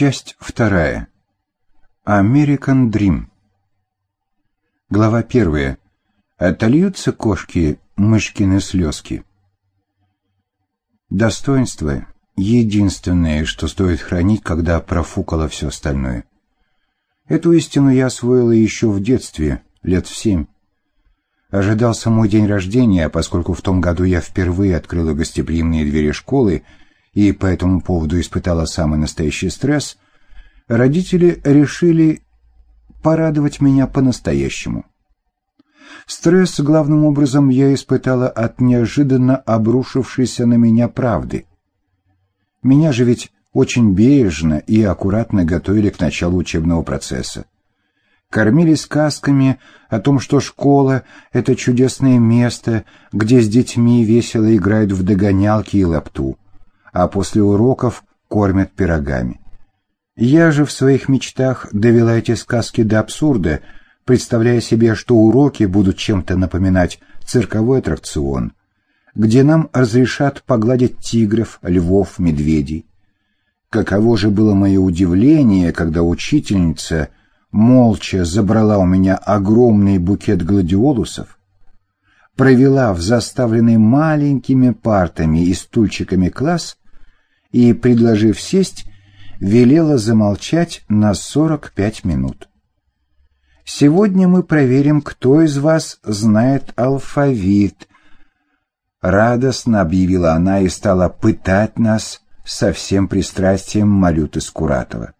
Часть вторая. American Dream. Глава первая. Отольются кошки мышкины слезки. Достоинство — единственное, что стоит хранить, когда профукало все остальное. Эту истину я освоила еще в детстве, лет в семь. Ожидался мой день рождения, поскольку в том году я впервые открыла гостеприимные двери школы и по этому поводу испытала самый настоящий стресс, родители решили порадовать меня по-настоящему. Стресс, главным образом, я испытала от неожиданно обрушившейся на меня правды. Меня же ведь очень бережно и аккуратно готовили к началу учебного процесса кормили сказками о том, что школа — это чудесное место, где с детьми весело играют в догонялки и лапту, а после уроков кормят пирогами. Я же в своих мечтах довела эти сказки до абсурда, представляя себе, что уроки будут чем-то напоминать цирковой аттракцион, где нам разрешат погладить тигров, львов, медведей. Каково же было мое удивление, когда учительница — молча забрала у меня огромный букет гладиолусов, провела в заставленный маленькими партами и стульчиками класс и, предложив сесть, велела замолчать на 45 минут. «Сегодня мы проверим, кто из вас знает алфавит», — радостно объявила она и стала пытать нас со всем пристрастием Малюты Скуратова.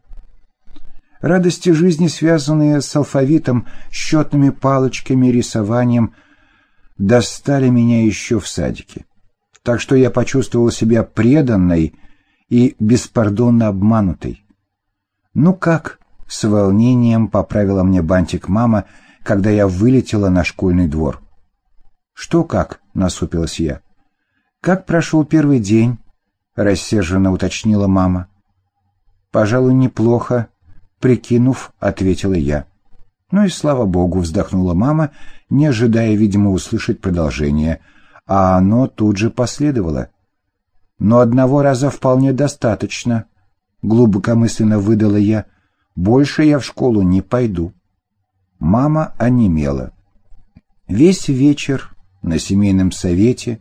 Радости жизни, связанные с алфавитом, счетными палочками, рисованием, достали меня еще в садике. Так что я почувствовал себя преданной и беспардонно обманутой. «Ну как?» — с волнением поправила мне бантик мама, когда я вылетела на школьный двор. «Что как?» — насупилась я. «Как прошел первый день?» — рассерженно уточнила мама. «Пожалуй, неплохо», Прикинув, ответила я. Ну и слава богу, вздохнула мама, не ожидая, видимо, услышать продолжение, а оно тут же последовало. Но одного раза вполне достаточно, глубокомысленно выдала я. Больше я в школу не пойду. Мама онемела. Весь вечер на семейном совете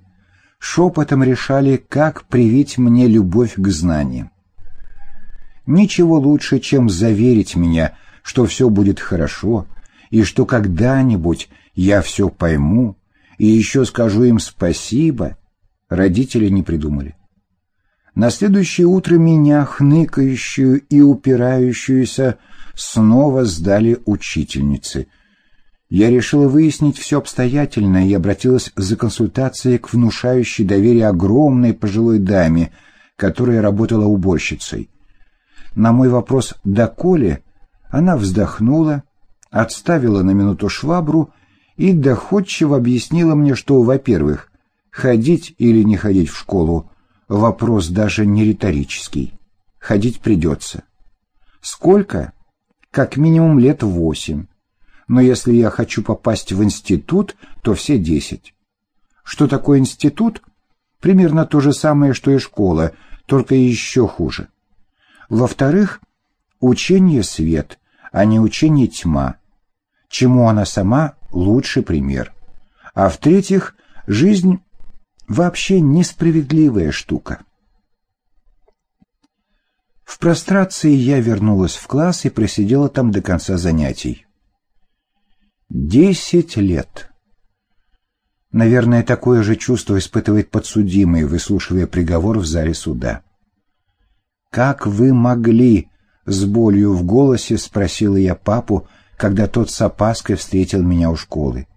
шепотом решали, как привить мне любовь к знаниям. Ничего лучше, чем заверить меня, что все будет хорошо, и что когда-нибудь я все пойму, и еще скажу им спасибо, родители не придумали. На следующее утро меня, хныкающую и упирающуюся, снова сдали учительницы. Я решила выяснить все обстоятельно и обратилась за консультацией к внушающей доверие огромной пожилой даме, которая работала уборщицей. На мой вопрос «доколе» она вздохнула, отставила на минуту швабру и доходчиво объяснила мне, что, во-первых, ходить или не ходить в школу — вопрос даже не риторический. Ходить придется. Сколько? Как минимум лет восемь. Но если я хочу попасть в институт, то все десять. Что такое институт? Примерно то же самое, что и школа, только еще хуже. Во-вторых, учение свет, а не учение тьма, чему она сама лучший пример. А в-третьих, жизнь вообще несправедливая штука. В прострации я вернулась в класс и просидела там до конца занятий. Десять лет. Наверное, такое же чувство испытывает подсудимый, выслушивая приговор в зале суда. «Как вы могли?» — с болью в голосе спросила я папу, когда тот с опаской встретил меня у школы.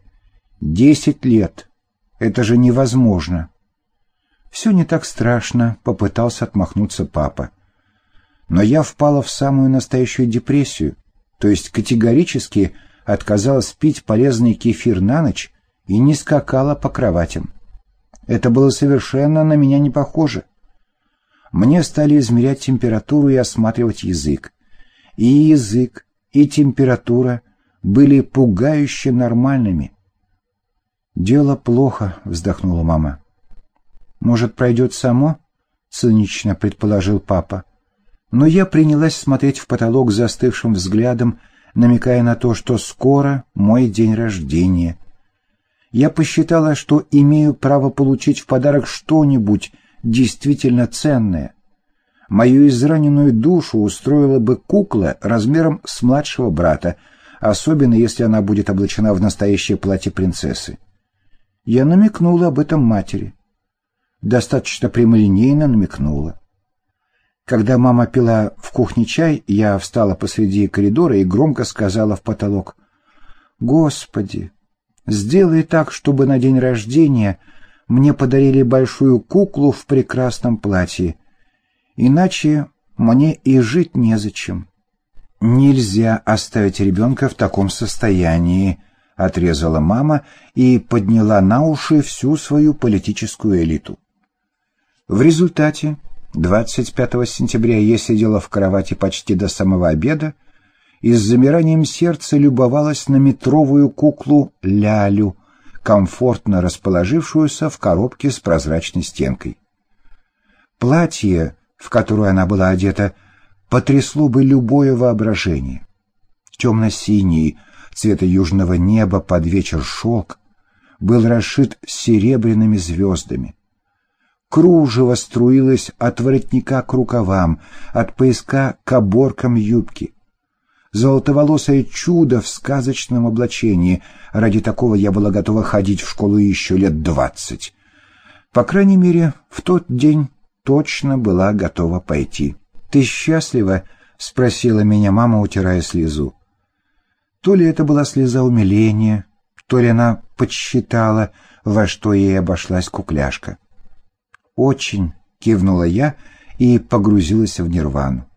«Десять лет. Это же невозможно». «Все не так страшно», — попытался отмахнуться папа. Но я впала в самую настоящую депрессию, то есть категорически отказалась пить полезный кефир на ночь и не скакала по кроватям. Это было совершенно на меня не похоже. Мне стали измерять температуру и осматривать язык. И язык, и температура были пугающе нормальными. «Дело плохо», — вздохнула мама. «Может, пройдет само?» — цинично предположил папа. Но я принялась смотреть в потолок застывшим взглядом, намекая на то, что скоро мой день рождения. Я посчитала, что имею право получить в подарок что-нибудь действительно ценное. Мою израненную душу устроила бы кукла размером с младшего брата, особенно если она будет облачена в настоящее платье принцессы. Я намекнула об этом матери. Достаточно прямолинейно намекнула. Когда мама пила в кухне чай, я встала посреди коридора и громко сказала в потолок. «Господи, сделай так, чтобы на день рождения мне подарили большую куклу в прекрасном платье. Иначе мне и жить незачем». «Нельзя оставить ребенка в таком состоянии», — отрезала мама и подняла на уши всю свою политическую элиту. В результате 25 сентября я сидела в кровати почти до самого обеда и с замиранием сердца любовалась на метровую куклу Лялю, комфортно расположившуюся в коробке с прозрачной стенкой. Платье, в которое она была одета, потрясло бы любое воображение. Темно-синий, цвета южного неба под вечер шелк, был расшит серебряными звездами. Кружево струилось от воротника к рукавам, от пояска к оборкам юбки. Золотоволосое чудо в сказочном облачении. Ради такого я была готова ходить в школу еще лет двадцать. По крайней мере, в тот день точно была готова пойти. «Ты счастлива?» — спросила меня мама, утирая слезу. То ли это была слеза умиления, то ли она подсчитала, во что ей обошлась кукляшка. «Очень», — кивнула я и погрузилась в нирвану.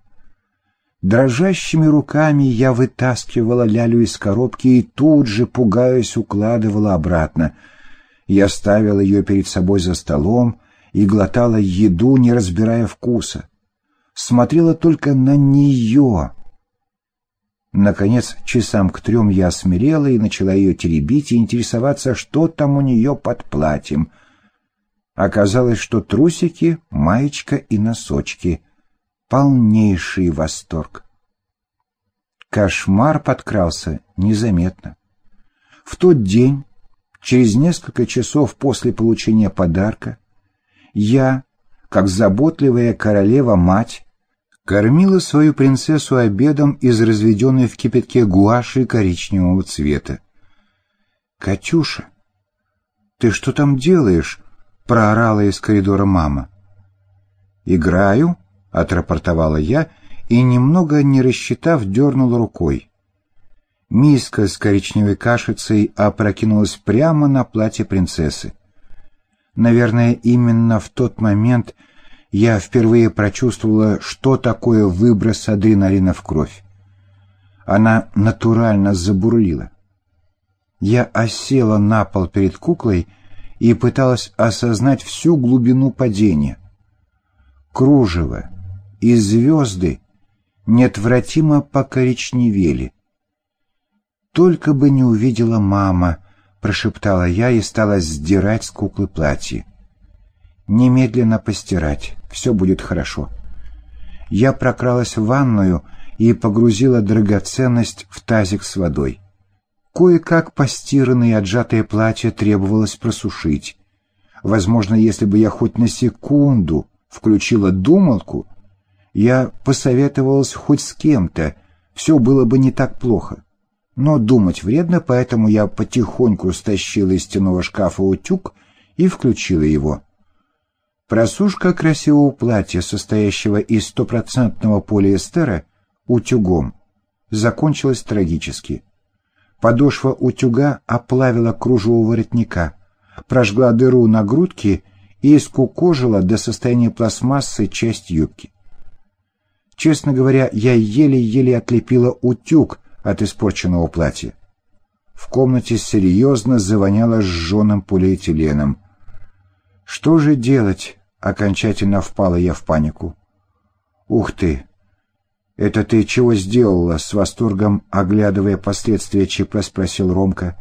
Дрожащими руками я вытаскивала лялю из коробки и тут же, пугаясь, укладывала обратно. Я ставила ее перед собой за столом и глотала еду, не разбирая вкуса. Смотрела только на нее. Наконец, часам к трем я осмирела и начала ее теребить и интересоваться, что там у нее под платьем — Оказалось, что трусики, маечка и носочки. Полнейший восторг. Кошмар подкрался незаметно. В тот день, через несколько часов после получения подарка, я, как заботливая королева-мать, кормила свою принцессу обедом из разведенной в кипятке гуаши коричневого цвета. «Катюша, ты что там делаешь?» — проорала из коридора мама. «Играю», — отрапортовала я и, немного не рассчитав, дернула рукой. Миска с коричневой кашицей опрокинулась прямо на платье принцессы. Наверное, именно в тот момент я впервые прочувствовала, что такое выброс адреналина в кровь. Она натурально забурлила. Я осела на пол перед куклой и пыталась осознать всю глубину падения. Кружево и звезды неотвратимо покоричневели. «Только бы не увидела мама», — прошептала я и стала сдирать с куклы платье. «Немедленно постирать, все будет хорошо». Я прокралась в ванную и погрузила драгоценность в тазик с водой. Кое-как постиранное и отжатое платье требовалось просушить. Возможно, если бы я хоть на секунду включила думалку, я посоветовалась хоть с кем-то, все было бы не так плохо. Но думать вредно, поэтому я потихоньку стащила из стеного шкафа утюг и включила его. Просушка красивого платья, состоящего из стопроцентного полиэстера, утюгом, закончилась трагически. Подошва утюга оплавила кружево воротника, прожгла дыру на грудке и скукожила до состояния пластмассы часть юбки. Честно говоря, я еле-еле отлепила утюг от испорченного платья. В комнате серьезно завоняло сжженным полиэтиленом. Что же делать? Окончательно впала я в панику. Ух ты! «Это ты чего сделала?» — с восторгом, оглядывая последствия ЧП, спросил Ромка.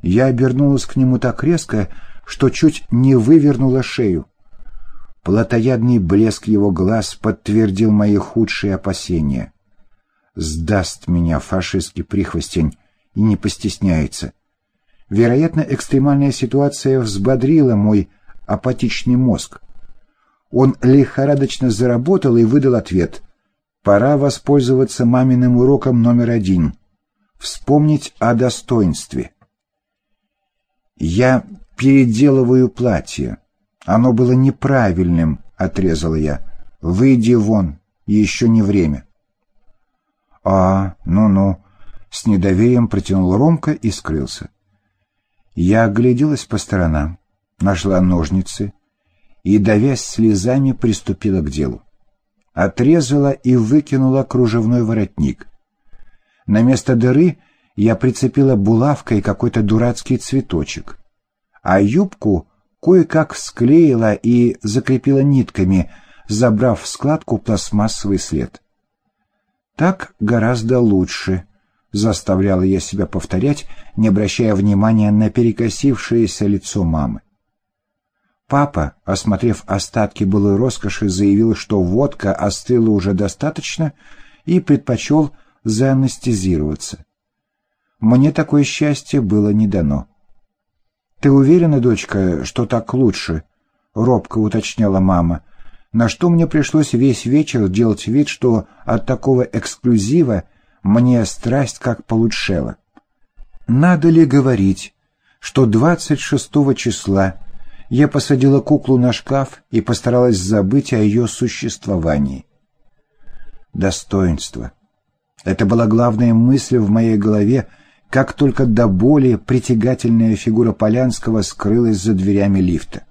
Я обернулась к нему так резко, что чуть не вывернула шею. Платоядный блеск его глаз подтвердил мои худшие опасения. Сдаст меня фашистский прихвостень и не постесняется. Вероятно, экстремальная ситуация взбодрила мой апатичный мозг. Он лихорадочно заработал и выдал ответ. Пора воспользоваться маминым уроком номер один. Вспомнить о достоинстве. Я переделываю платье. Оно было неправильным, отрезала я. Выйди вон, еще не время. А, ну-ну, с недоверием протянул Ромка и скрылся. Я огляделась по сторонам, нашла ножницы и, давясь слезами, приступила к делу. Отрезала и выкинула кружевной воротник. На место дыры я прицепила булавкой какой-то дурацкий цветочек, а юбку кое-как склеила и закрепила нитками, забрав в складку пластмассовый след. «Так гораздо лучше», заставляла я себя повторять, не обращая внимания на перекосившееся лицо мамы. Папа, осмотрев остатки былой роскоши, заявил, что водка остыла уже достаточно и предпочел заанестезироваться. Мне такое счастье было не дано. «Ты уверена, дочка, что так лучше?» — робко уточняла мама, на что мне пришлось весь вечер делать вид, что от такого эксклюзива мне страсть как получшела. Надо ли говорить, что 26 числа я посадила куклу на шкаф и постаралась забыть о ее существовании? Достоинство. Это была главная мысль в моей голове, как только до боли притягательная фигура Полянского скрылась за дверями лифта.